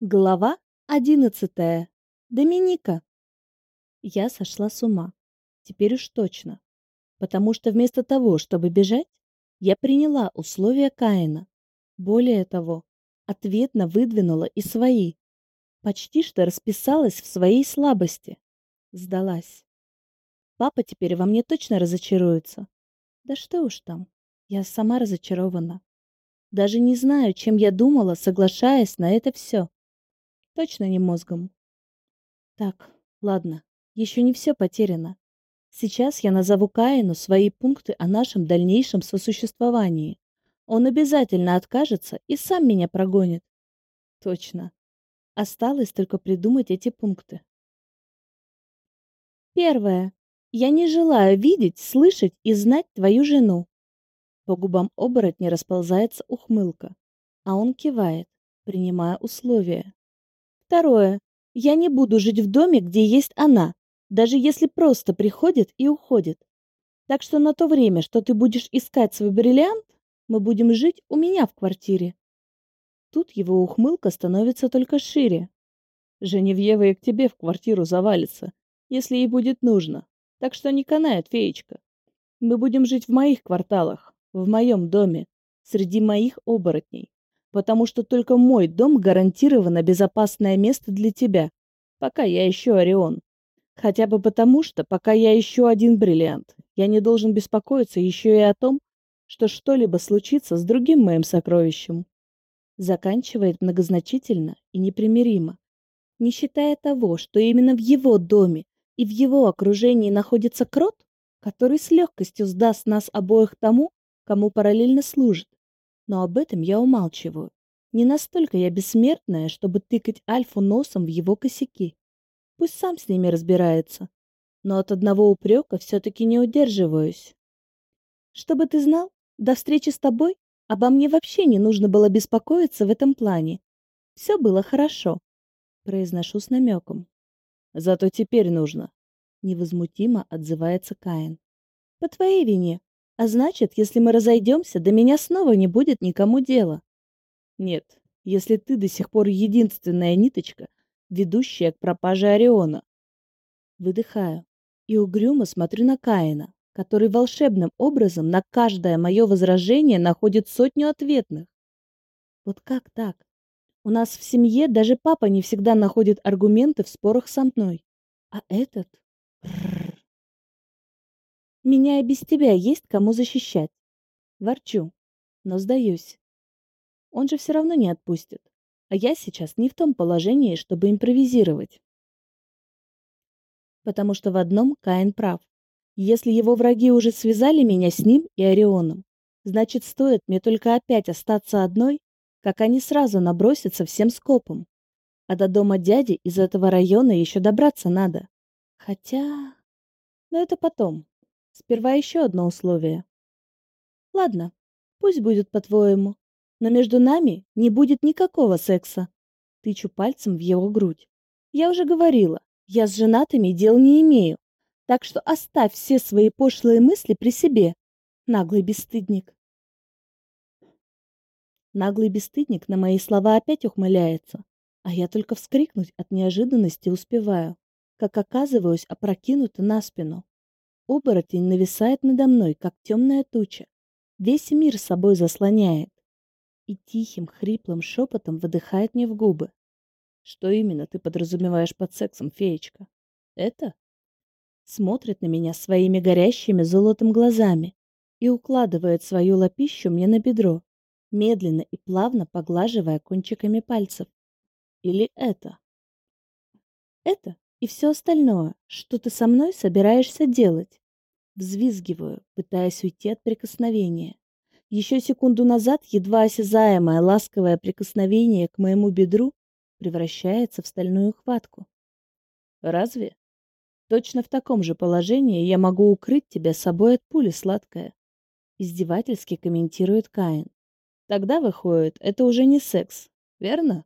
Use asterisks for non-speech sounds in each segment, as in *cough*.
Глава 11. Доминика. Я сошла с ума. Теперь уж точно. Потому что вместо того, чтобы бежать, я приняла условия Каина. Более того, ответно выдвинула и свои. Почти что расписалась в своей слабости. Сдалась. Папа теперь во мне точно разочаруется. Да что уж там. Я сама разочарована. Даже не знаю, чем я думала, соглашаясь на это все. Точно не мозгом. Так, ладно, еще не все потеряно. Сейчас я назову Каину свои пункты о нашем дальнейшем сосуществовании. Он обязательно откажется и сам меня прогонит. Точно. Осталось только придумать эти пункты. Первое. Я не желаю видеть, слышать и знать твою жену. По губам оборотня расползается ухмылка, а он кивает, принимая условия. Второе. Я не буду жить в доме, где есть она, даже если просто приходит и уходит. Так что на то время, что ты будешь искать свой бриллиант, мы будем жить у меня в квартире. Тут его ухмылка становится только шире. Женевьева и к тебе в квартиру завалится, если ей будет нужно. Так что не канает, феечка. Мы будем жить в моих кварталах, в моем доме, среди моих оборотней потому что только мой дом гарантированно безопасное место для тебя, пока я ищу Орион. Хотя бы потому, что пока я ищу один бриллиант, я не должен беспокоиться еще и о том, что что-либо случится с другим моим сокровищем. Заканчивает многозначительно и непримиримо, не считая того, что именно в его доме и в его окружении находится крот, который с легкостью сдаст нас обоих тому, кому параллельно служит, но об этом я умалчиваю. Не настолько я бессмертная, чтобы тыкать Альфу носом в его косяки. Пусть сам с ними разбирается. Но от одного упрека все-таки не удерживаюсь. Чтобы ты знал, до встречи с тобой обо мне вообще не нужно было беспокоиться в этом плане. Все было хорошо. Произношу с намеком. Зато теперь нужно. Невозмутимо отзывается Каин. По твоей вине. А значит, если мы разойдемся, до меня снова не будет никому дела. Нет, если ты до сих пор единственная ниточка, ведущая к пропаже Ориона. Выдыхаю и угрюмо смотрю на Каина, который волшебным образом на каждое мое возражение находит сотню ответных. Вот как так? У нас в семье даже папа не всегда находит аргументы в спорах со мной. А этот... Меня и без тебя есть кому защищать. Ворчу, но сдаюсь. Он же все равно не отпустит. А я сейчас не в том положении, чтобы импровизировать. Потому что в одном Каин прав. Если его враги уже связали меня с ним и Орионом, значит, стоит мне только опять остаться одной, как они сразу набросятся всем скопом. А до дома дяди из этого района еще добраться надо. Хотя... Но это потом. Сперва еще одно условие. Ладно, пусть будет по-твоему. Но между нами не будет никакого секса. Тычу пальцем в его грудь. Я уже говорила, я с женатыми дел не имею. Так что оставь все свои пошлые мысли при себе, наглый бесстыдник. Наглый бесстыдник на мои слова опять ухмыляется, а я только вскрикнуть от неожиданности успеваю, как оказываюсь опрокинута на спину. Оборотень нависает надо мной, как темная туча. Весь мир собой заслоняет. И тихим, хриплым шепотом выдыхает мне в губы. Что именно ты подразумеваешь под сексом, феечка? Это? Смотрит на меня своими горящими золотом глазами и укладывает свою лапищу мне на бедро, медленно и плавно поглаживая кончиками пальцев. Или это? Это и все остальное, что ты со мной собираешься делать. Взвизгиваю, пытаясь уйти от прикосновения. Еще секунду назад едва осязаемое ласковое прикосновение к моему бедру превращается в стальную хватку. Разве? Точно в таком же положении я могу укрыть тебя собой от пули, сладкая. Издевательски комментирует Каин. Тогда выходит, это уже не секс, верно?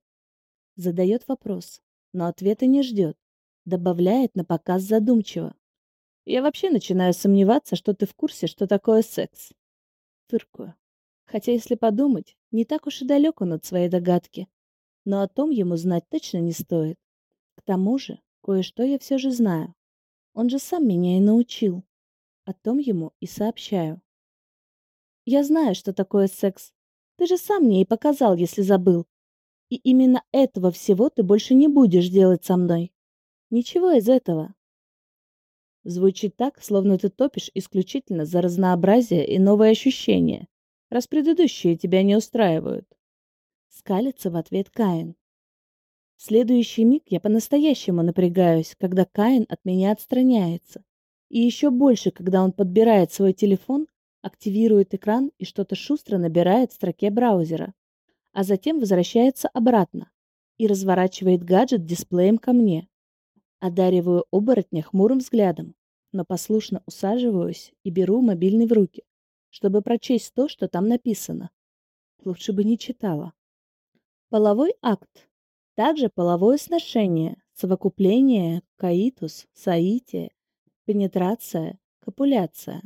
Задает вопрос, но ответа не ждет добавляет на показ задумчиво. Я вообще начинаю сомневаться, что ты в курсе, что такое секс. Фыркую. Хотя, если подумать, не так уж и далек он от своей догадки. Но о том ему знать точно не стоит. К тому же, кое-что я все же знаю. Он же сам меня и научил. О том ему и сообщаю. Я знаю, что такое секс. Ты же сам мне и показал, если забыл. И именно этого всего ты больше не будешь делать со мной. Ничего из этого. Звучит так, словно ты топишь исключительно за разнообразие и новые ощущения, раз предыдущие тебя не устраивают. Скалится в ответ Каин. В следующий миг я по-настоящему напрягаюсь, когда Каин от меня отстраняется. И еще больше, когда он подбирает свой телефон, активирует экран и что-то шустро набирает в строке браузера. А затем возвращается обратно и разворачивает гаджет дисплеем ко мне одариваю оборотня хмурым взглядом, но послушно усаживаюсь и беру мобильный в руки, чтобы прочесть то, что там написано. Лучше бы не читала. Половой акт. Также половое сношение, совокупление, каитус, соитие, пенетрация, копуляция.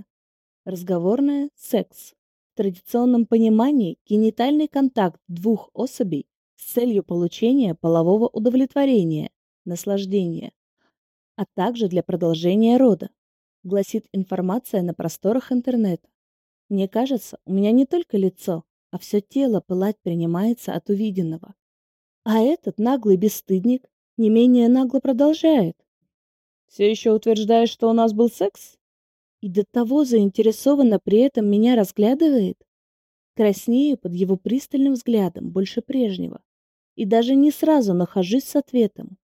Разговорное – секс. В традиционном понимании генитальный контакт двух особей с целью получения полового удовлетворения, наслаждения а также для продолжения рода, гласит информация на просторах интернета. Мне кажется, у меня не только лицо, а все тело пылать принимается от увиденного. А этот наглый бесстыдник не менее нагло продолжает. «Все еще утверждаешь, что у нас был секс?» И до того заинтересованно при этом меня разглядывает. Краснею под его пристальным взглядом, больше прежнего. И даже не сразу нахожусь с ответом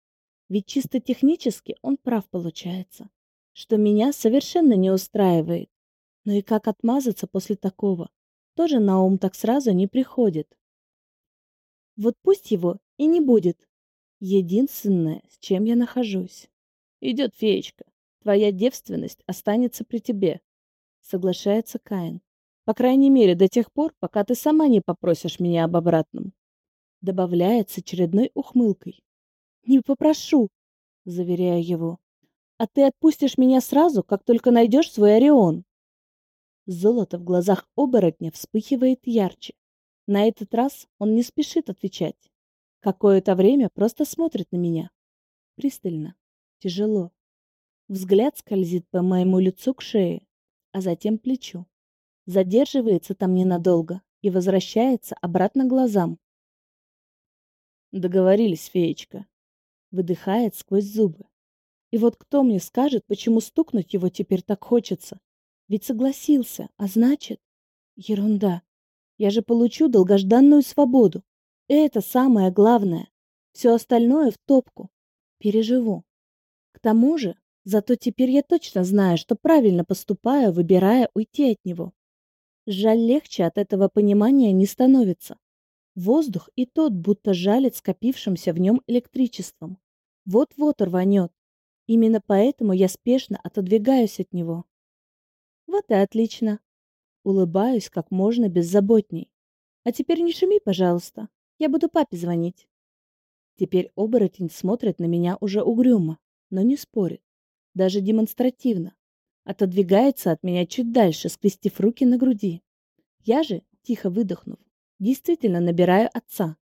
ведь чисто технически он прав получается, что меня совершенно не устраивает. Но ну и как отмазаться после такого, тоже на ум так сразу не приходит. Вот пусть его и не будет. Единственное, с чем я нахожусь. Идет феечка, твоя девственность останется при тебе, соглашается Каин. По крайней мере, до тех пор, пока ты сама не попросишь меня об обратном. Добавляет с очередной ухмылкой. Не попрошу, заверяю его. А ты отпустишь меня сразу, как только найдешь свой Орион. Золото в глазах оборотня вспыхивает ярче. На этот раз он не спешит отвечать. Какое-то время просто смотрит на меня. Пристально, тяжело. Взгляд скользит по моему лицу к шее, а затем плечу. Задерживается там ненадолго и возвращается обратно глазам. Договорились, феечка. выдыхает сквозь зубы. И вот кто мне скажет, почему стукнуть его теперь так хочется? Ведь согласился, а значит... Ерунда. Я же получу долгожданную свободу. Это самое главное. Все остальное в топку. Переживу. К тому же, зато теперь я точно знаю, что правильно поступаю, выбирая уйти от него. Жаль, легче от этого понимания не становится. Воздух и тот будто жалит скопившимся в нем электричеством. Вот-вот рванет. Именно поэтому я спешно отодвигаюсь от него. Вот и отлично. Улыбаюсь как можно беззаботней. А теперь не шуми, пожалуйста. Я буду папе звонить. Теперь оборотень смотрит на меня уже угрюмо, но не спорит. Даже демонстративно. Отодвигается от меня чуть дальше, скрестив руки на груди. Я же, тихо выдохнув, действительно набираю отца.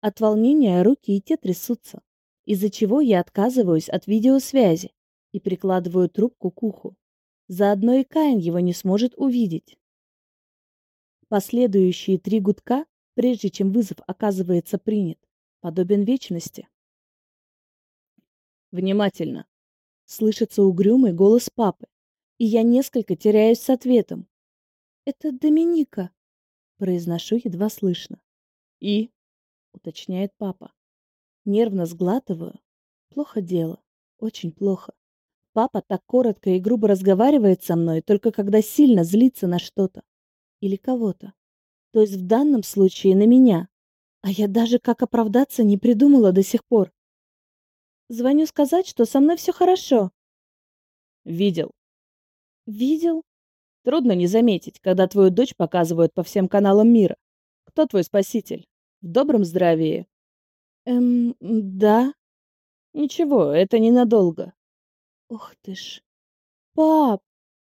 От волнения руки и те трясутся, из-за чего я отказываюсь от видеосвязи и прикладываю трубку к уху. Заодно и Каин его не сможет увидеть. Последующие три гудка, прежде чем вызов оказывается принят, подобен вечности. «Внимательно!» — слышится угрюмый голос папы, и я несколько теряюсь с ответом. «Это Доминика!» произношу едва слышно. «И?» — уточняет папа. Нервно сглатываю. Плохо дело. Очень плохо. Папа так коротко и грубо разговаривает со мной, только когда сильно злится на что-то. Или кого-то. То есть в данном случае на меня. А я даже как оправдаться не придумала до сих пор. Звоню сказать, что со мной все хорошо. Видел. Видел? Трудно не заметить, когда твою дочь показывают по всем каналам мира. Кто твой спаситель? В добром здравии? Эм, да. Ничего, это ненадолго. Ух ты ж. Пап!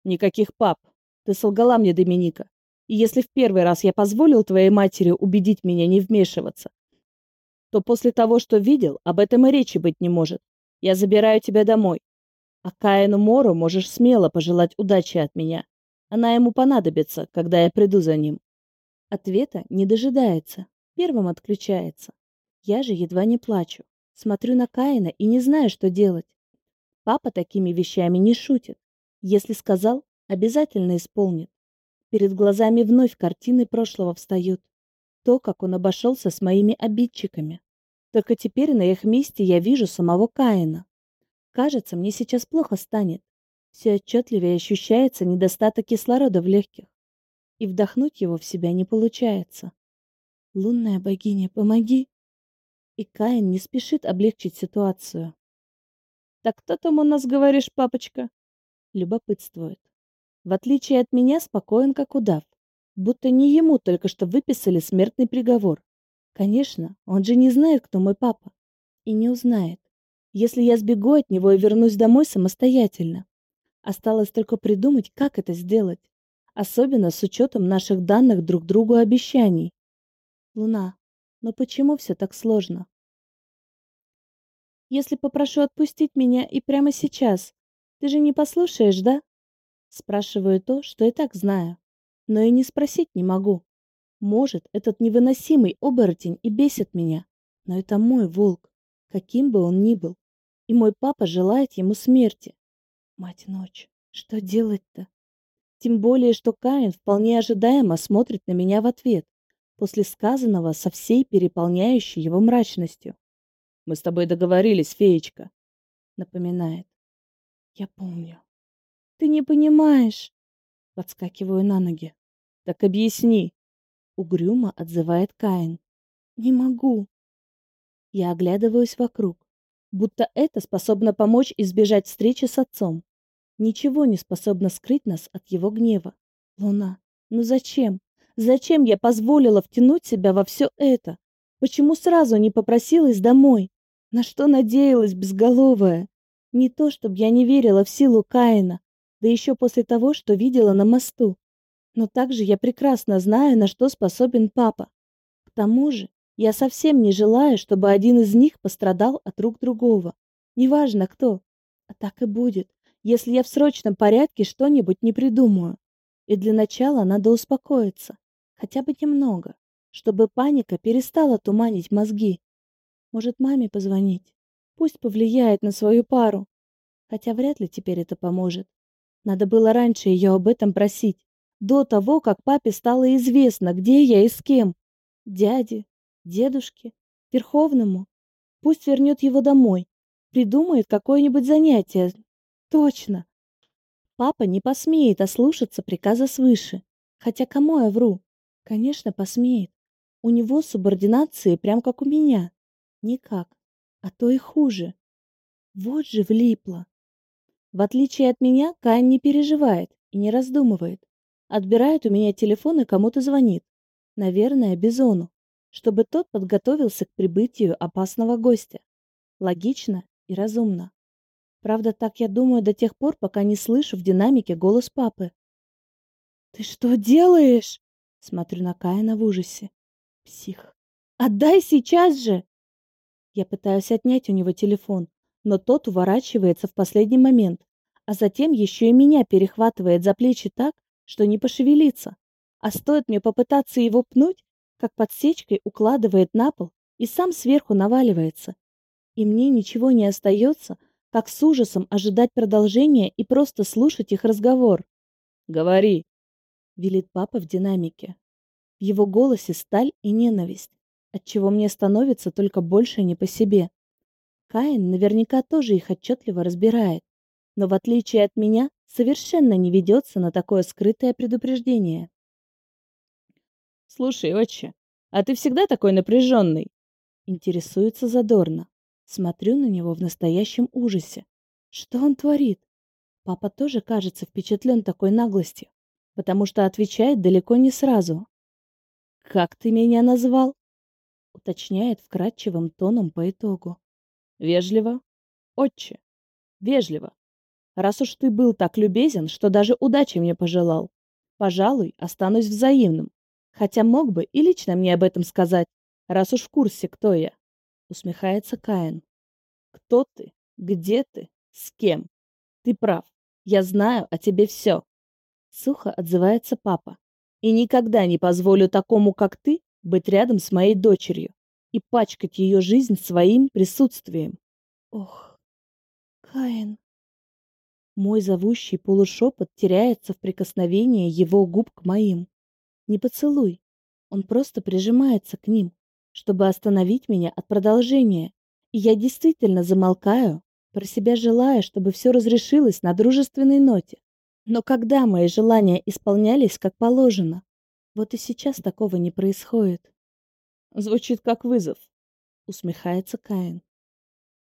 Никаких пап. Ты солгала мне, Доминика. И если в первый раз я позволил твоей матери убедить меня не вмешиваться, то после того, что видел, об этом и речи быть не может. Я забираю тебя домой. А Каину Мору можешь смело пожелать удачи от меня. Она ему понадобится, когда я приду за ним. Ответа не дожидается. Первым отключается. Я же едва не плачу. Смотрю на Каина и не знаю, что делать. Папа такими вещами не шутит. Если сказал, обязательно исполнит. Перед глазами вновь картины прошлого встают. То, как он обошелся с моими обидчиками. Только теперь на их месте я вижу самого Каина. Кажется, мне сейчас плохо станет все отчетливее ощущается недостаток кислорода в легких. И вдохнуть его в себя не получается. «Лунная богиня, помоги!» И Каин не спешит облегчить ситуацию. «Так кто там у нас, говоришь, папочка?» Любопытствует. В отличие от меня, спокоен как удав. Будто не ему только что выписали смертный приговор. Конечно, он же не знает, кто мой папа. И не узнает, если я сбегу от него и вернусь домой самостоятельно осталось только придумать, как это сделать. Особенно с учетом наших данных друг другу обещаний. Луна, но почему все так сложно? Если попрошу отпустить меня и прямо сейчас, ты же не послушаешь, да? Спрашиваю то, что и так знаю. Но и не спросить не могу. Может, этот невыносимый оборотень и бесит меня. Но это мой волк, каким бы он ни был. И мой папа желает ему смерти. Мать ночь, что делать-то? Тем более, что Каин вполне ожидаемо смотрит на меня в ответ, после сказанного со всей переполняющей его мрачностью. «Мы с тобой договорились, феечка», — напоминает. «Я помню». «Ты не понимаешь», — подскакиваю на ноги. «Так объясни», — угрюмо отзывает Каин. «Не могу». Я оглядываюсь вокруг, будто это способно помочь избежать встречи с отцом. Ничего не способно скрыть нас от его гнева. Луна, ну зачем? Зачем я позволила втянуть себя во все это? Почему сразу не попросилась домой? На что надеялась безголовая? Не то, чтобы я не верила в силу Каина, да еще после того, что видела на мосту. Но также я прекрасно знаю, на что способен папа. К тому же, я совсем не желаю, чтобы один из них пострадал от рук другого. Неважно кто. А так и будет если я в срочном порядке что-нибудь не придумаю. И для начала надо успокоиться, хотя бы немного, чтобы паника перестала туманить мозги. Может, маме позвонить? Пусть повлияет на свою пару. Хотя вряд ли теперь это поможет. Надо было раньше ее об этом просить, до того, как папе стало известно, где я и с кем. Дяде, дедушке, Верховному. Пусть вернет его домой, придумает какое-нибудь занятие, Точно. Папа не посмеет ослушаться приказа свыше. Хотя кому я вру? Конечно, посмеет. У него субординации прям как у меня. Никак. А то и хуже. Вот же влипло. В отличие от меня, Кайн не переживает и не раздумывает. Отбирает у меня телефон и кому-то звонит. Наверное, Бизону, чтобы тот подготовился к прибытию опасного гостя. Логично и разумно. Правда, так я думаю до тех пор, пока не слышу в динамике голос папы. «Ты что делаешь?» Смотрю на Каина в ужасе. Псих. «Отдай сейчас же!» Я пытаюсь отнять у него телефон, но тот уворачивается в последний момент, а затем еще и меня перехватывает за плечи так, что не пошевелится. А стоит мне попытаться его пнуть, как подсечкой укладывает на пол и сам сверху наваливается. И мне ничего не остается, как с ужасом ожидать продолжения и просто слушать их разговор. «Говори!» — велит папа в динамике. В его голосе сталь и ненависть, отчего мне становится только больше не по себе. Каин наверняка тоже их отчетливо разбирает, но в отличие от меня совершенно не ведется на такое скрытое предупреждение. «Слушай, отче, а ты всегда такой напряженный?» — интересуется задорно. Смотрю на него в настоящем ужасе. Что он творит? Папа тоже кажется впечатлен такой наглостью, потому что отвечает далеко не сразу. «Как ты меня назвал?» уточняет вкрадчивым тоном по итогу. «Вежливо. Отче. Вежливо. Раз уж ты был так любезен, что даже удачи мне пожелал, пожалуй, останусь взаимным. Хотя мог бы и лично мне об этом сказать, раз уж в курсе, кто я усмехается Каин. Кто ты? Где ты? С кем? Ты прав. Я знаю о тебе все. Сухо отзывается папа. И никогда не позволю такому, как ты, быть рядом с моей дочерью и пачкать ее жизнь своим присутствием. Ох, Каин. Мой зовущий полушепот теряется в прикосновении его губ к моим. Не поцелуй. Он просто прижимается к ним, чтобы остановить меня от продолжения, и я действительно замолкаю, про себя желая, чтобы все разрешилось на дружественной ноте. Но когда мои желания исполнялись как положено? Вот и сейчас такого не происходит. Звучит как вызов, усмехается Каин.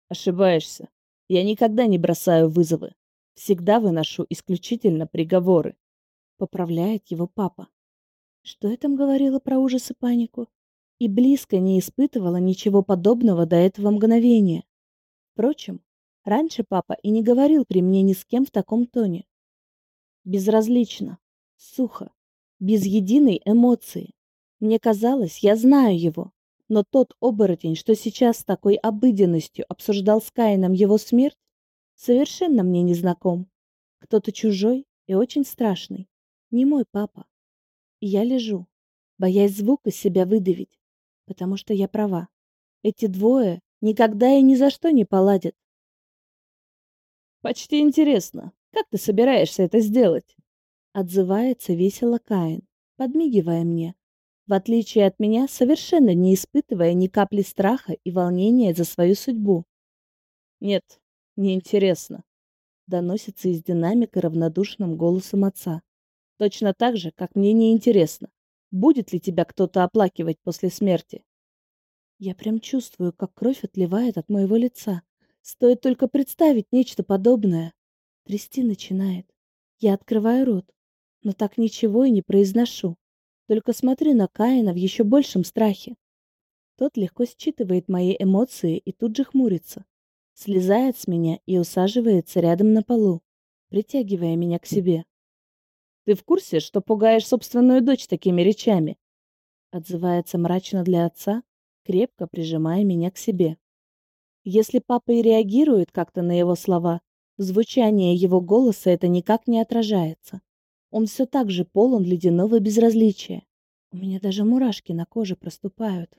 Ошибаешься. Я никогда не бросаю вызовы. Всегда выношу исключительно приговоры. Поправляет его папа. Что я там говорила про ужас и панику? и близко не испытывала ничего подобного до этого мгновения. Впрочем, раньше папа и не говорил при мне ни с кем в таком тоне. Безразлично, сухо, без единой эмоции. Мне казалось, я знаю его, но тот оборотень, что сейчас с такой обыденностью обсуждал с Каином его смерть, совершенно мне не знаком. Кто-то чужой и очень страшный. Не мой папа. И я лежу, боясь звука себя выдавить потому что я права. Эти двое никогда и ни за что не поладят. Почти интересно, как ты собираешься это сделать? Отзывается весело Каин, подмигивая мне. В отличие от меня, совершенно не испытывая ни капли страха и волнения за свою судьбу. Нет, не интересно. Доносится из динамика равнодушным голосом отца. Точно так же, как мне не интересно будет ли тебя кто-то оплакивать после смерти. Я прям чувствую, как кровь отливает от моего лица. Стоит только представить нечто подобное. Трясти начинает. Я открываю рот, но так ничего и не произношу. Только смотрю на Каина в еще большем страхе. Тот легко считывает мои эмоции и тут же хмурится. Слезает с меня и усаживается рядом на полу, притягивая меня к себе. Ты в курсе, что пугаешь собственную дочь такими речами?» Отзывается мрачно для отца, крепко прижимая меня к себе. Если папа и реагирует как-то на его слова, звучание его голоса это никак не отражается. Он все так же полон ледяного безразличия. У меня даже мурашки на коже проступают.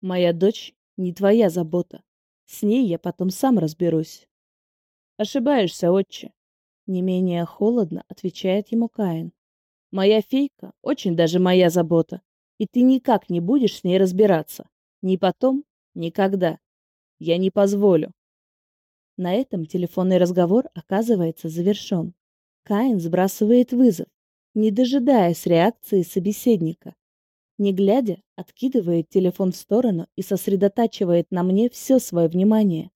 «Моя дочь не твоя забота. С ней я потом сам разберусь». «Ошибаешься, отче. Не менее холодно отвечает ему Каин. «Моя фейка очень даже моя забота, и ты никак не будешь с ней разбираться. Ни потом, никогда. Я не позволю». На этом телефонный разговор оказывается завершен. Каин сбрасывает вызов, не дожидаясь реакции собеседника. Не глядя, откидывает телефон в сторону и сосредотачивает на мне все свое внимание.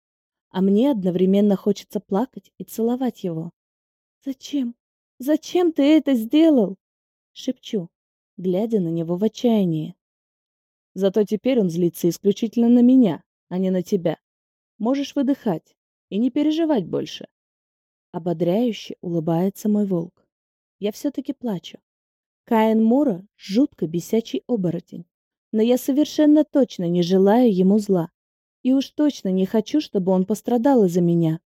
А мне одновременно хочется плакать и целовать его. «Зачем? Зачем ты это сделал?» Шепчу, глядя на него в отчаянии. «Зато теперь он злится исключительно на меня, а не на тебя. Можешь выдыхать и не переживать больше». Ободряюще улыбается мой волк. Я все-таки плачу. Каин Мора — жутко бесячий оборотень. Но я совершенно точно не желаю ему зла. И уж точно не хочу, чтобы он пострадал из-за меня.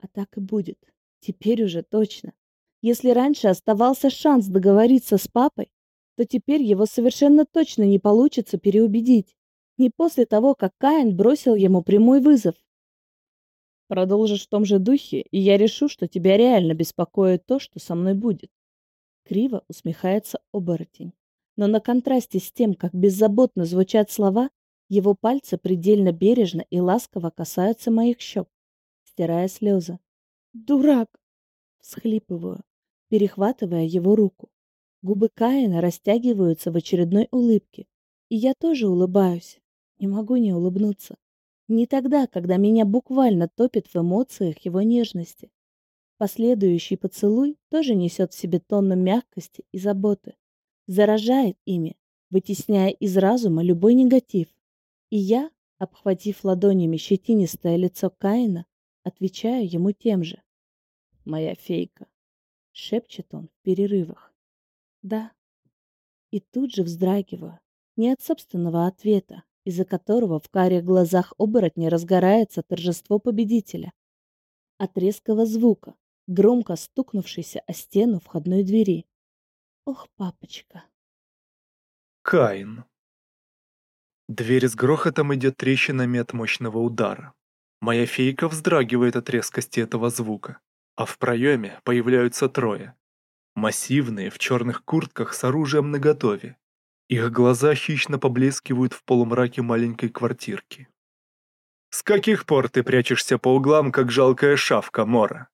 А так и будет. Теперь уже точно. Если раньше оставался шанс договориться с папой, то теперь его совершенно точно не получится переубедить. Не после того, как Каин бросил ему прямой вызов. Продолжишь в том же духе, и я решу, что тебя реально беспокоит то, что со мной будет. Криво усмехается оборотень. Но на контрасте с тем, как беззаботно звучат слова, его пальцы предельно бережно и ласково касаются моих щек, стирая слезы. «Дурак!» — всхлипываю, перехватывая его руку. Губы Каина растягиваются в очередной улыбке, и я тоже улыбаюсь. Не могу не улыбнуться. Не тогда, когда меня буквально топит в эмоциях его нежности. Последующий поцелуй тоже несет в себе тонну мягкости и заботы. Заражает ими, вытесняя из разума любой негатив. И я, обхватив ладонями щетинистое лицо Каина, отвечаю ему тем же. моя фейка!» — шепчет он в перерывах. «Да». И тут же вздрагиваю, не от собственного ответа, из-за которого в карих глазах оборотня разгорается торжество победителя. От резкого звука, громко стукнувшийся о стену входной двери. Ох, папочка. Каин. Дверь с грохотом идет трещинами от мощного удара. Моя фейка вздрагивает от резкости этого звука а в проеме появляются трое. Массивные, в черных куртках с оружием наготове. Их глаза хищно поблескивают в полумраке маленькой квартирки. «С каких пор ты прячешься по углам, как жалкая шавка, Мора?»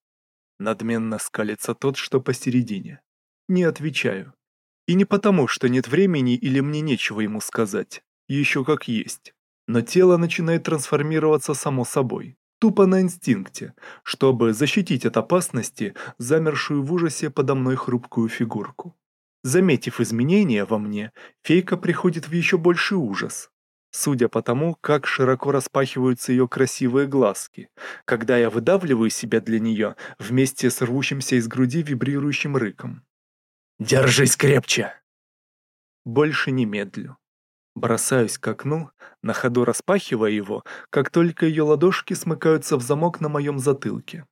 Надменно скалится тот, что посередине. Не отвечаю. И не потому, что нет времени или мне нечего ему сказать, еще как есть. Но тело начинает трансформироваться само собой тупо на инстинкте, чтобы защитить от опасности замершую в ужасе подо мной хрупкую фигурку. Заметив изменения во мне, фейка приходит в еще больший ужас. Судя по тому, как широко распахиваются ее красивые глазки, когда я выдавливаю себя для нее вместе с рвущимся из груди вибрирующим рыком. «Держись крепче!» Больше не медлю. Бросаюсь к окну, на ходу распахивая его, как только ее ладошки смыкаются в замок на моем затылке.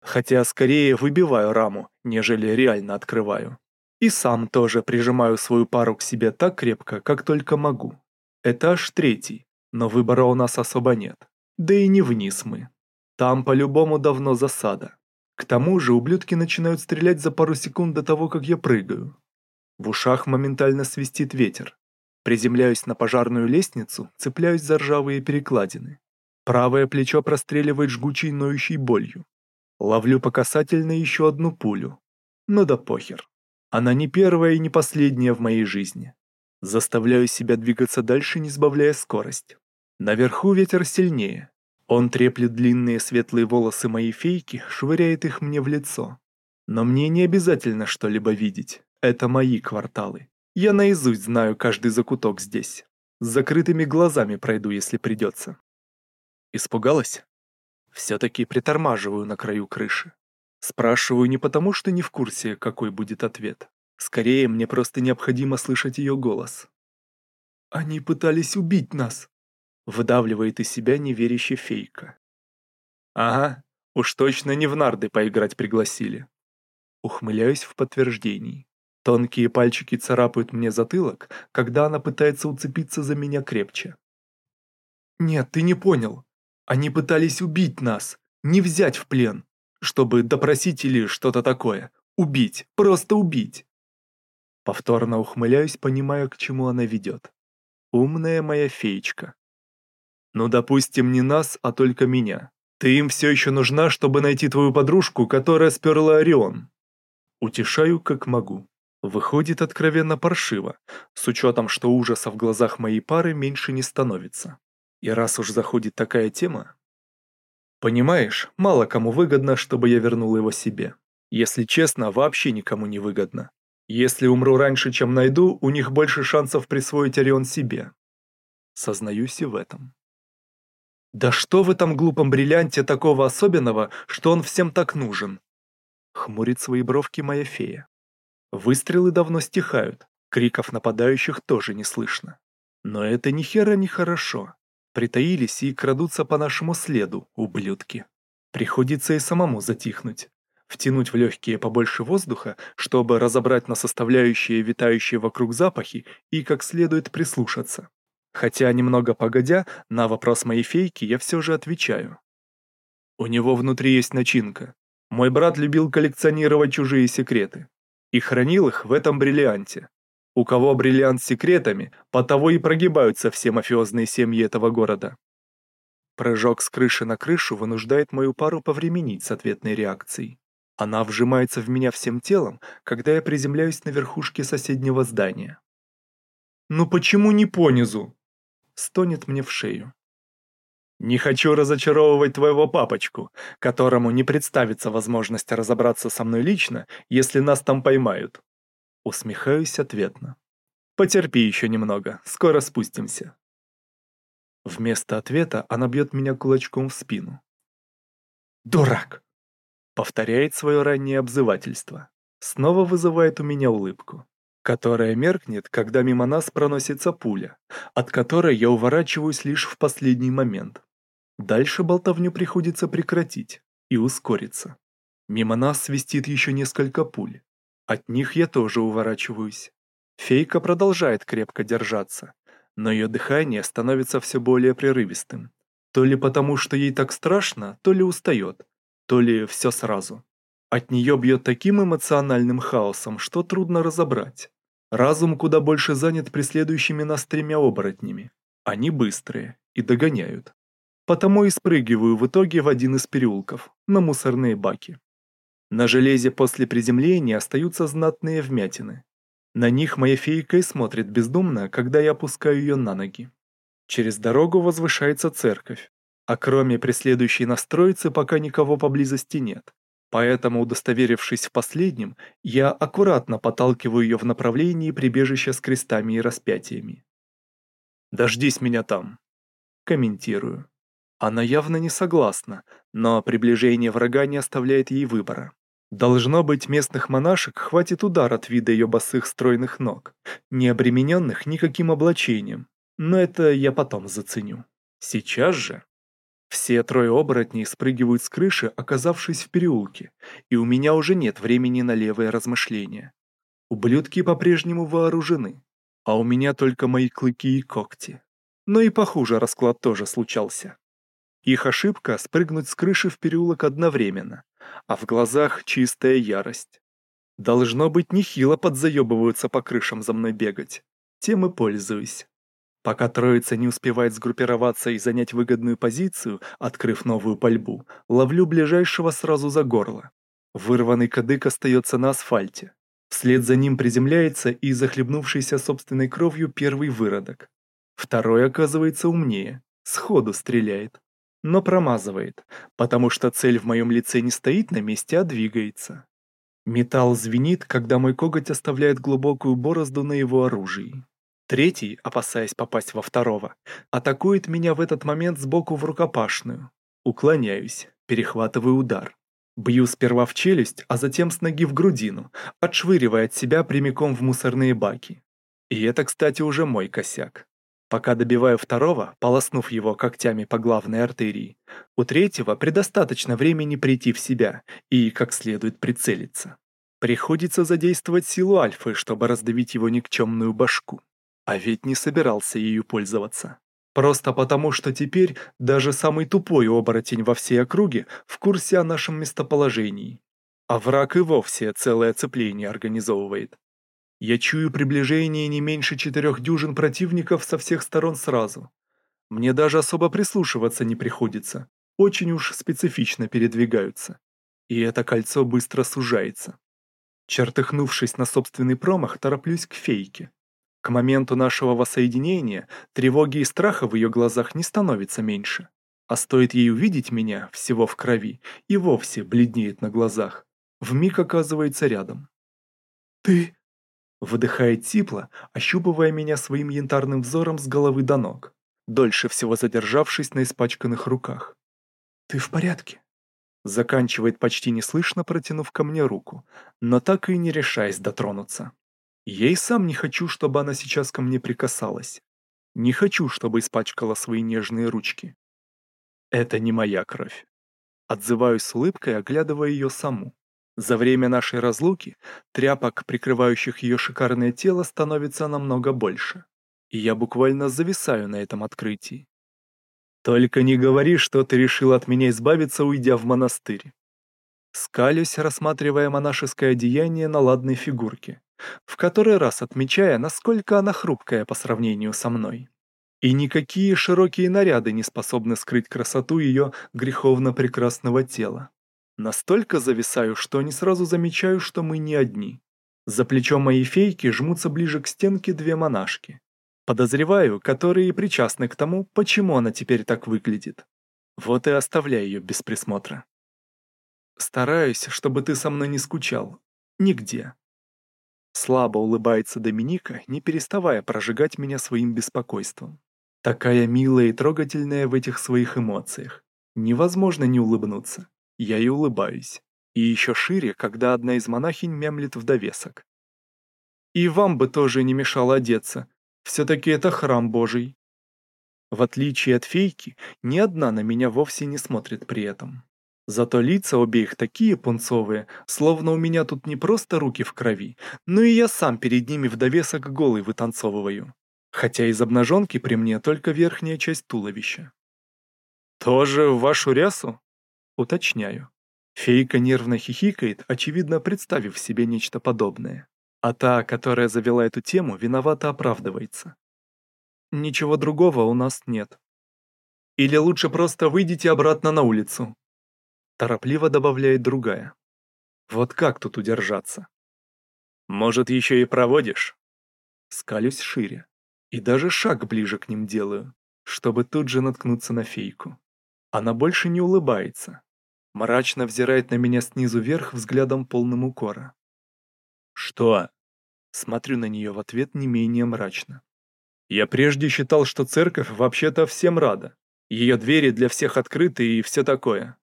Хотя скорее выбиваю раму, нежели реально открываю. И сам тоже прижимаю свою пару к себе так крепко, как только могу. Этаж третий, но выбора у нас особо нет. Да и не вниз мы. Там по-любому давно засада. К тому же ублюдки начинают стрелять за пару секунд до того, как я прыгаю. В ушах моментально свистит ветер, Приземляюсь на пожарную лестницу, цепляюсь за ржавые перекладины. Правое плечо простреливает жгучей ноющей болью. Ловлю по касательной еще одну пулю. Но ну да похер. Она не первая и не последняя в моей жизни. Заставляю себя двигаться дальше, не сбавляя скорость. Наверху ветер сильнее. Он треплет длинные светлые волосы моей фейки, швыряет их мне в лицо. Но мне не обязательно что-либо видеть. Это мои кварталы. Я наизусть знаю каждый закуток здесь. С закрытыми глазами пройду, если придется. Испугалась? Все-таки притормаживаю на краю крыши. Спрашиваю не потому, что не в курсе, какой будет ответ. Скорее, мне просто необходимо слышать ее голос. «Они пытались убить нас!» Выдавливает из себя неверящий фейка. «Ага, уж точно не в нарды поиграть пригласили». Ухмыляюсь в подтверждении. Тонкие пальчики царапают мне затылок, когда она пытается уцепиться за меня крепче. «Нет, ты не понял. Они пытались убить нас, не взять в плен, чтобы допросить или что-то такое. Убить, просто убить!» Повторно ухмыляюсь, понимая, к чему она ведет. «Умная моя феечка». «Ну, допустим, не нас, а только меня. Ты им все еще нужна, чтобы найти твою подружку, которая сперла Орион». Утешаю, как могу. Выходит откровенно паршиво, с учетом, что ужаса в глазах моей пары меньше не становится. И раз уж заходит такая тема... Понимаешь, мало кому выгодно, чтобы я вернул его себе. Если честно, вообще никому не выгодно. Если умру раньше, чем найду, у них больше шансов присвоить Орион себе. Сознаюсь и в этом. «Да что в этом глупом бриллианте такого особенного, что он всем так нужен?» Хмурит свои бровки моя фея. Выстрелы давно стихают, криков нападающих тоже не слышно. Но это ни хера не хорошо. Притаились и крадутся по нашему следу, ублюдки. Приходится и самому затихнуть. Втянуть в легкие побольше воздуха, чтобы разобрать на составляющие витающие вокруг запахи и как следует прислушаться. Хотя немного погодя, на вопрос моей фейки я все же отвечаю. У него внутри есть начинка. Мой брат любил коллекционировать чужие секреты и хранил их в этом бриллианте. У кого бриллиант с секретами, по того и прогибаются все мафиозные семьи этого города. Прыжок с крыши на крышу вынуждает мою пару повременить с ответной реакцией. Она вжимается в меня всем телом, когда я приземляюсь на верхушке соседнего здания. «Ну почему не понизу?» — стонет мне в шею. Не хочу разочаровывать твоего папочку, которому не представится возможность разобраться со мной лично, если нас там поймают. Усмехаюсь ответно. Потерпи еще немного, скоро спустимся. Вместо ответа она бьет меня кулачком в спину. «Дурак!» Повторяет свое раннее обзывательство. Снова вызывает у меня улыбку которая меркнет, когда мимо нас проносится пуля, от которой я уворачиваюсь лишь в последний момент. Дальше болтовню приходится прекратить и ускориться. Мимо нас свистит еще несколько пуль. От них я тоже уворачиваюсь. Фейка продолжает крепко держаться, но ее дыхание становится все более прерывистым. То ли потому, что ей так страшно, то ли устает, то ли все сразу. От нее бьет таким эмоциональным хаосом, что трудно разобрать Разум куда больше занят преследующими нас тремя оборотнями. Они быстрые и догоняют. Потому и спрыгиваю в итоге в один из переулков, на мусорные баки. На железе после приземления остаются знатные вмятины. На них моя фейка и смотрит бездумно, когда я опускаю ее на ноги. Через дорогу возвышается церковь, а кроме преследующей настроицы пока никого поблизости нет. Поэтому, удостоверившись в последнем, я аккуратно подталкиваю ее в направлении прибежища с крестами и распятиями. «Дождись меня там», — комментирую. Она явно не согласна, но приближение врага не оставляет ей выбора. Должно быть, местных монашек хватит удар от вида ее босых стройных ног, не обремененных никаким облачением, но это я потом заценю. Сейчас же все трое оборотней спрыгивают с крыши, оказавшись в переулке, и у меня уже нет времени на левое размышление. Ублюдки по-прежнему вооружены, а у меня только мои клыки и когти. Но ну и похуже расклад тоже случался. Их ошибка — спрыгнуть с крыши в переулок одновременно, а в глазах чистая ярость. Должно быть, нехило подзаебываются по крышам за мной бегать. Тем и пользуюсь. Пока троица не успевает сгруппироваться и занять выгодную позицию, открыв новую пальбу, ловлю ближайшего сразу за горло. Вырванный кадык остается на асфальте. Вслед за ним приземляется и захлебнувшийся собственной кровью первый выродок. Второй оказывается умнее, сходу стреляет. Но промазывает, потому что цель в моем лице не стоит на месте, а двигается. Металл звенит, когда мой коготь оставляет глубокую борозду на его оружии. Третий, опасаясь попасть во второго, атакует меня в этот момент сбоку в рукопашную. Уклоняюсь, перехватываю удар. Бью сперва в челюсть, а затем с ноги в грудину, отшвыривая от себя прямиком в мусорные баки. И это, кстати, уже мой косяк. Пока добиваю второго, полоснув его когтями по главной артерии, у третьего предостаточно времени прийти в себя и как следует прицелиться. Приходится задействовать силу альфы, чтобы раздавить его никчемную башку. А ведь не собирался ею пользоваться. Просто потому, что теперь даже самый тупой оборотень во всей округе в курсе о нашем местоположении. А враг и вовсе целое цепление организовывает. Я чую приближение не меньше четырех дюжин противников со всех сторон сразу. Мне даже особо прислушиваться не приходится. Очень уж специфично передвигаются. И это кольцо быстро сужается. Чертыхнувшись на собственный промах, тороплюсь к фейке. К моменту нашего воссоединения тревоги и страха в ее глазах не становится меньше. А стоит ей увидеть меня, всего в крови, и вовсе бледнеет на глазах. Вмиг оказывается рядом. «Ты...» Выдыхает тепло, ощупывая меня своим янтарным взором с головы до ног, дольше всего задержавшись на испачканных руках. «Ты в порядке?» Заканчивает почти неслышно, протянув ко мне руку, но так и не решаясь дотронуться. Я и сам не хочу, чтобы она сейчас ко мне прикасалась. Не хочу, чтобы испачкала свои нежные ручки. Это не моя кровь. Отзываюсь с улыбкой, оглядывая ее саму. За время нашей разлуки тряпок, прикрывающих ее шикарное тело, становится намного больше. И я буквально зависаю на этом открытии. Только не говори, что ты решил от меня избавиться, уйдя в монастырь. Скалюсь, рассматривая монашеское одеяние на ладной фигурке в который раз отмечая, насколько она хрупкая по сравнению со мной. И никакие широкие наряды не способны скрыть красоту ее греховно прекрасного тела. Настолько зависаю, что не сразу замечаю, что мы не одни. За плечом моей фейки жмутся ближе к стенке две монашки. Подозреваю, которые причастны к тому, почему она теперь так выглядит. Вот и оставляю ее без присмотра. Стараюсь, чтобы ты со мной не скучал. Нигде. Слабо улыбается Доминика, не переставая прожигать меня своим беспокойством. Такая милая и трогательная в этих своих эмоциях. Невозможно не улыбнуться. Я и улыбаюсь. И еще шире, когда одна из монахинь мямлит в довесок. И вам бы тоже не мешало одеться. Все-таки это храм Божий. В отличие от фейки, ни одна на меня вовсе не смотрит при этом. Зато лица обеих такие пунцовые, словно у меня тут не просто руки в крови, но и я сам перед ними в довесок голый вытанцовываю. Хотя из обнаженки при мне только верхняя часть туловища. «Тоже в вашу рясу?» Уточняю. Фейка нервно хихикает, очевидно представив себе нечто подобное. А та, которая завела эту тему, виновато оправдывается. «Ничего другого у нас нет. Или лучше просто выйдите обратно на улицу», торопливо добавляет другая. Вот как тут удержаться? Может, еще и проводишь? Скалюсь шире. И даже шаг ближе к ним делаю, чтобы тут же наткнуться на фейку. Она больше не улыбается. Мрачно взирает на меня снизу вверх взглядом полным укора. «Что?» Смотрю на нее в ответ не менее мрачно. «Я прежде считал, что церковь вообще-то всем рада. Ее двери для всех открыты и все такое.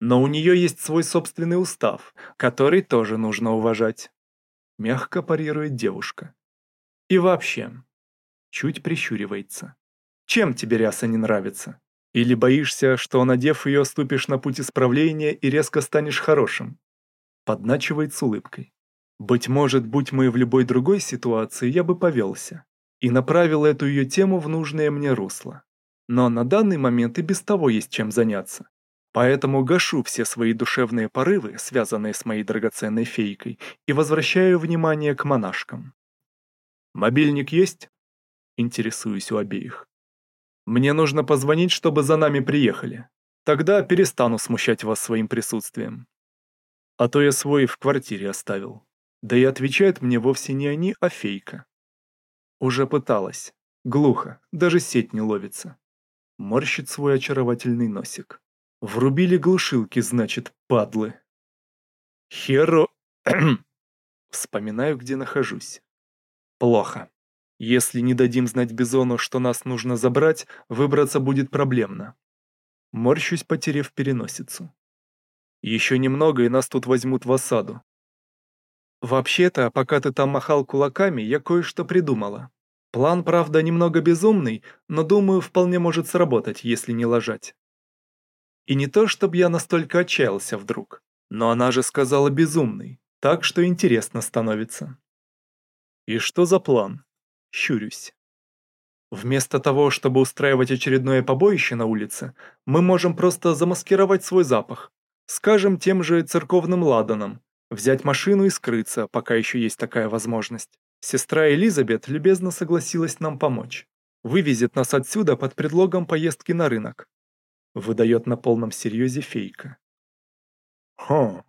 Но у нее есть свой собственный устав, который тоже нужно уважать. Мягко парирует девушка. И вообще. Чуть прищуривается. Чем тебе ряса не нравится? Или боишься, что, надев ее, ступишь на путь исправления и резко станешь хорошим? Подначивает с улыбкой. Быть может, будь мы в любой другой ситуации, я бы повелся. И направил эту ее тему в нужное мне русло. Но на данный момент и без того есть чем заняться. Поэтому гашу все свои душевные порывы, связанные с моей драгоценной фейкой, и возвращаю внимание к монашкам. «Мобильник есть?» – интересуюсь у обеих. «Мне нужно позвонить, чтобы за нами приехали. Тогда перестану смущать вас своим присутствием. А то я свой в квартире оставил. Да и отвечают мне вовсе не они, а фейка. Уже пыталась. Глухо, даже сеть не ловится. Морщит свой очаровательный носик. Врубили глушилки, значит, падлы. Херо... *clears throat* Вспоминаю, где нахожусь. Плохо. Если не дадим знать Бизону, что нас нужно забрать, выбраться будет проблемно. Морщусь, потеряв переносицу. Еще немного, и нас тут возьмут в осаду. Вообще-то, пока ты там махал кулаками, я кое-что придумала. План, правда, немного безумный, но, думаю, вполне может сработать, если не ложать. И не то, чтобы я настолько отчаялся вдруг, но она же сказала безумный, так что интересно становится. И что за план? Щурюсь. Вместо того, чтобы устраивать очередное побоище на улице, мы можем просто замаскировать свой запах, скажем тем же церковным ладаном, взять машину и скрыться, пока еще есть такая возможность. Сестра Элизабет любезно согласилась нам помочь. Вывезет нас отсюда под предлогом поездки на рынок выдает на полном серьезе фейка. Хм,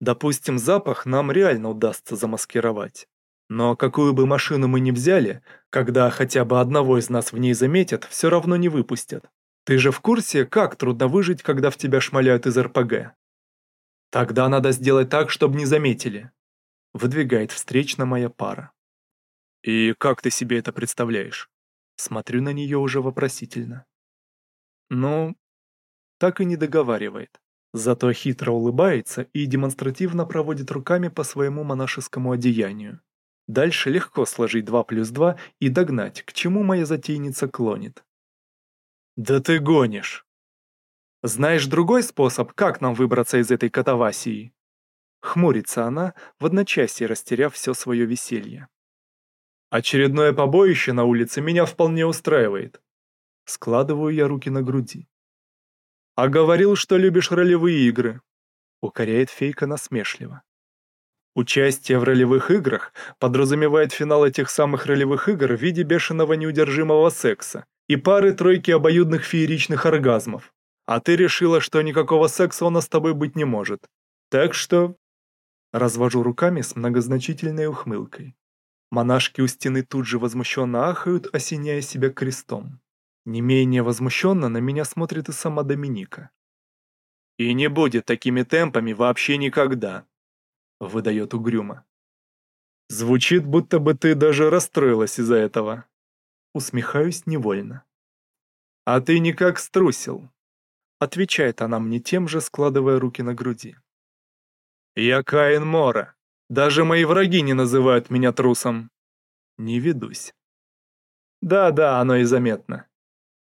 допустим, запах нам реально удастся замаскировать. Но какую бы машину мы ни взяли, когда хотя бы одного из нас в ней заметят, все равно не выпустят. Ты же в курсе, как трудно выжить, когда в тебя шмаляют из РПГ? Тогда надо сделать так, чтобы не заметили. Выдвигает встречно моя пара. И как ты себе это представляешь? Смотрю на нее уже вопросительно. Ну, так и не договаривает. Зато хитро улыбается и демонстративно проводит руками по своему монашескому одеянию. Дальше легко сложить 2 плюс 2 и догнать, к чему моя затейница клонит. «Да ты гонишь!» «Знаешь другой способ, как нам выбраться из этой катавасии?» Хмурится она, в одночасье растеряв все свое веселье. «Очередное побоище на улице меня вполне устраивает». Складываю я руки на груди. «А говорил, что любишь ролевые игры», — укоряет фейка насмешливо. Участие в ролевых играх подразумевает финал этих самых ролевых игр в виде бешеного неудержимого секса и пары-тройки обоюдных фееричных оргазмов. А ты решила, что никакого секса у нас с тобой быть не может. Так что...» Развожу руками с многозначительной ухмылкой. Монашки у стены тут же возмущенно ахают, осеняя себя крестом. Не менее возмущенно на меня смотрит и сама Доминика. «И не будет такими темпами вообще никогда», — выдает угрюмо. «Звучит, будто бы ты даже расстроилась из-за этого». Усмехаюсь невольно. «А ты никак струсил», — отвечает она мне тем же, складывая руки на груди. «Я Каин Мора. Даже мои враги не называют меня трусом». Не ведусь. «Да-да, оно и заметно.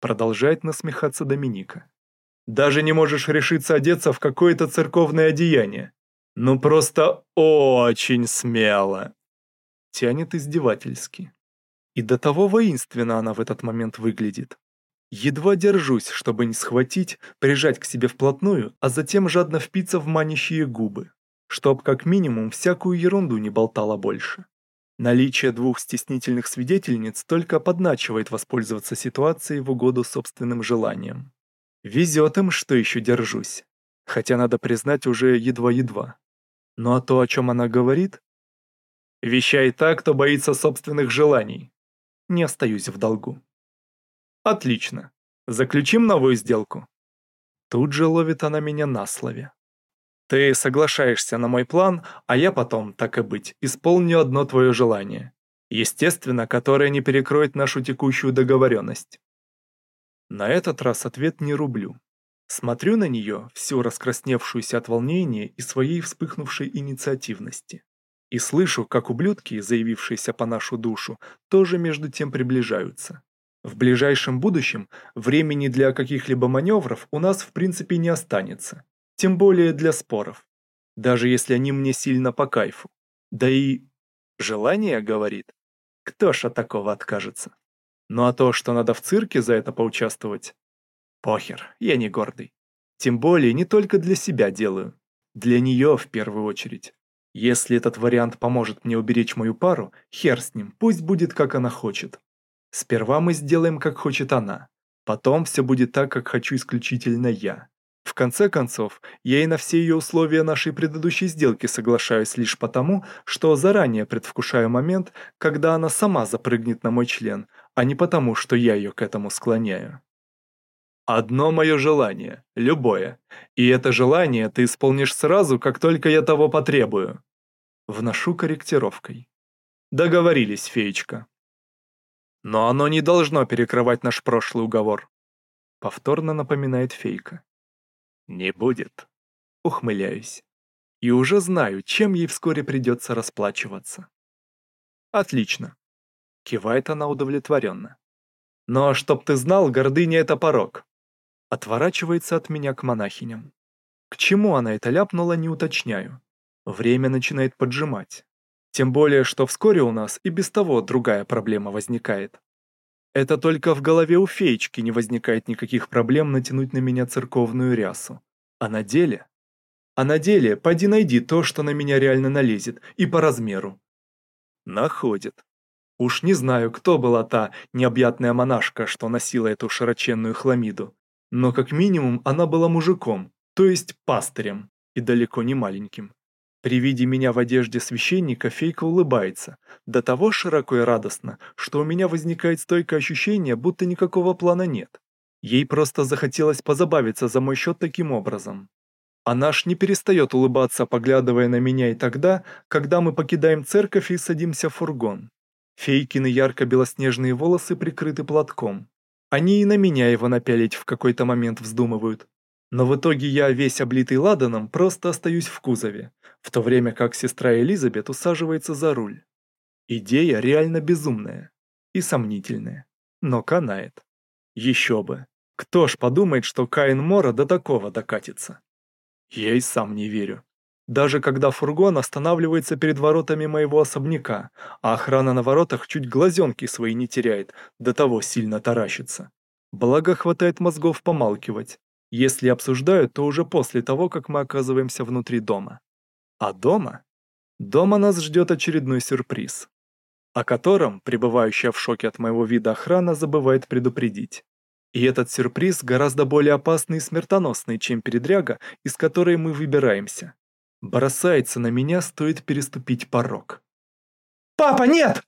Продолжает насмехаться Доминика. «Даже не можешь решиться одеться в какое-то церковное одеяние. Ну просто очень смело!» Тянет издевательски. И до того воинственно она в этот момент выглядит. Едва держусь, чтобы не схватить, прижать к себе вплотную, а затем жадно впиться в манящие губы, чтоб как минимум всякую ерунду не болтала больше. Наличие двух стеснительных свидетельниц только подначивает воспользоваться ситуацией в угоду собственным желаниям. Везет им, что еще держусь. Хотя, надо признать, уже едва-едва. Ну а то, о чем она говорит? Вещай так, кто боится собственных желаний. Не остаюсь в долгу. Отлично. Заключим новую сделку. Тут же ловит она меня на слове. Ты соглашаешься на мой план, а я потом, так и быть, исполню одно твое желание. Естественно, которое не перекроет нашу текущую договоренность. На этот раз ответ не рублю. Смотрю на нее, всю раскрасневшуюся от волнения и своей вспыхнувшей инициативности. И слышу, как ублюдки, заявившиеся по нашу душу, тоже между тем приближаются. В ближайшем будущем времени для каких-либо маневров у нас в принципе не останется тем более для споров, даже если они мне сильно по кайфу. Да и желание, говорит, кто ж от такого откажется? Ну а то, что надо в цирке за это поучаствовать, похер, я не гордый. Тем более не только для себя делаю, для нее в первую очередь. Если этот вариант поможет мне уберечь мою пару, хер с ним, пусть будет как она хочет. Сперва мы сделаем как хочет она, потом все будет так, как хочу исключительно я. В конце концов, я и на все ее условия нашей предыдущей сделки соглашаюсь лишь потому, что заранее предвкушаю момент, когда она сама запрыгнет на мой член, а не потому, что я ее к этому склоняю. Одно мое желание, любое, и это желание ты исполнишь сразу, как только я того потребую. Вношу корректировкой. Договорились, феечка. Но оно не должно перекрывать наш прошлый уговор. Повторно напоминает фейка. Не будет. Ухмыляюсь. И уже знаю, чем ей вскоре придется расплачиваться. Отлично. Кивает она удовлетворенно. Но чтоб ты знал, гордыня — это порог. Отворачивается от меня к монахиням. К чему она это ляпнула, не уточняю. Время начинает поджимать. Тем более, что вскоре у нас и без того другая проблема возникает. Это только в голове у феечки не возникает никаких проблем натянуть на меня церковную рясу. А на деле? А на деле, поди найди то, что на меня реально налезет, и по размеру. Находит. Уж не знаю, кто была та необъятная монашка, что носила эту широченную хламиду, но как минимум она была мужиком, то есть пастырем, и далеко не маленьким. При виде меня в одежде священника Фейка улыбается, до того широко и радостно, что у меня возникает стойкое ощущение, будто никакого плана нет. Ей просто захотелось позабавиться за мой счет таким образом. Она ж не перестает улыбаться, поглядывая на меня и тогда, когда мы покидаем церковь и садимся в фургон. Фейкины ярко-белоснежные волосы прикрыты платком. Они и на меня его напялить в какой-то момент вздумывают. Но в итоге я, весь облитый ладаном, просто остаюсь в кузове, в то время как сестра Элизабет усаживается за руль. Идея реально безумная и сомнительная, но канает. Еще бы. Кто ж подумает, что Каин Мора до такого докатится? Я и сам не верю. Даже когда фургон останавливается перед воротами моего особняка, а охрана на воротах чуть глазенки свои не теряет, до того сильно таращится. Благо хватает мозгов помалкивать. Если обсуждают, то уже после того, как мы оказываемся внутри дома. А дома? Дома нас ждет очередной сюрприз, о котором пребывающая в шоке от моего вида охрана забывает предупредить. И этот сюрприз гораздо более опасный и смертоносный, чем передряга, из которой мы выбираемся. Бросается на меня, стоит переступить порог. «Папа, нет!»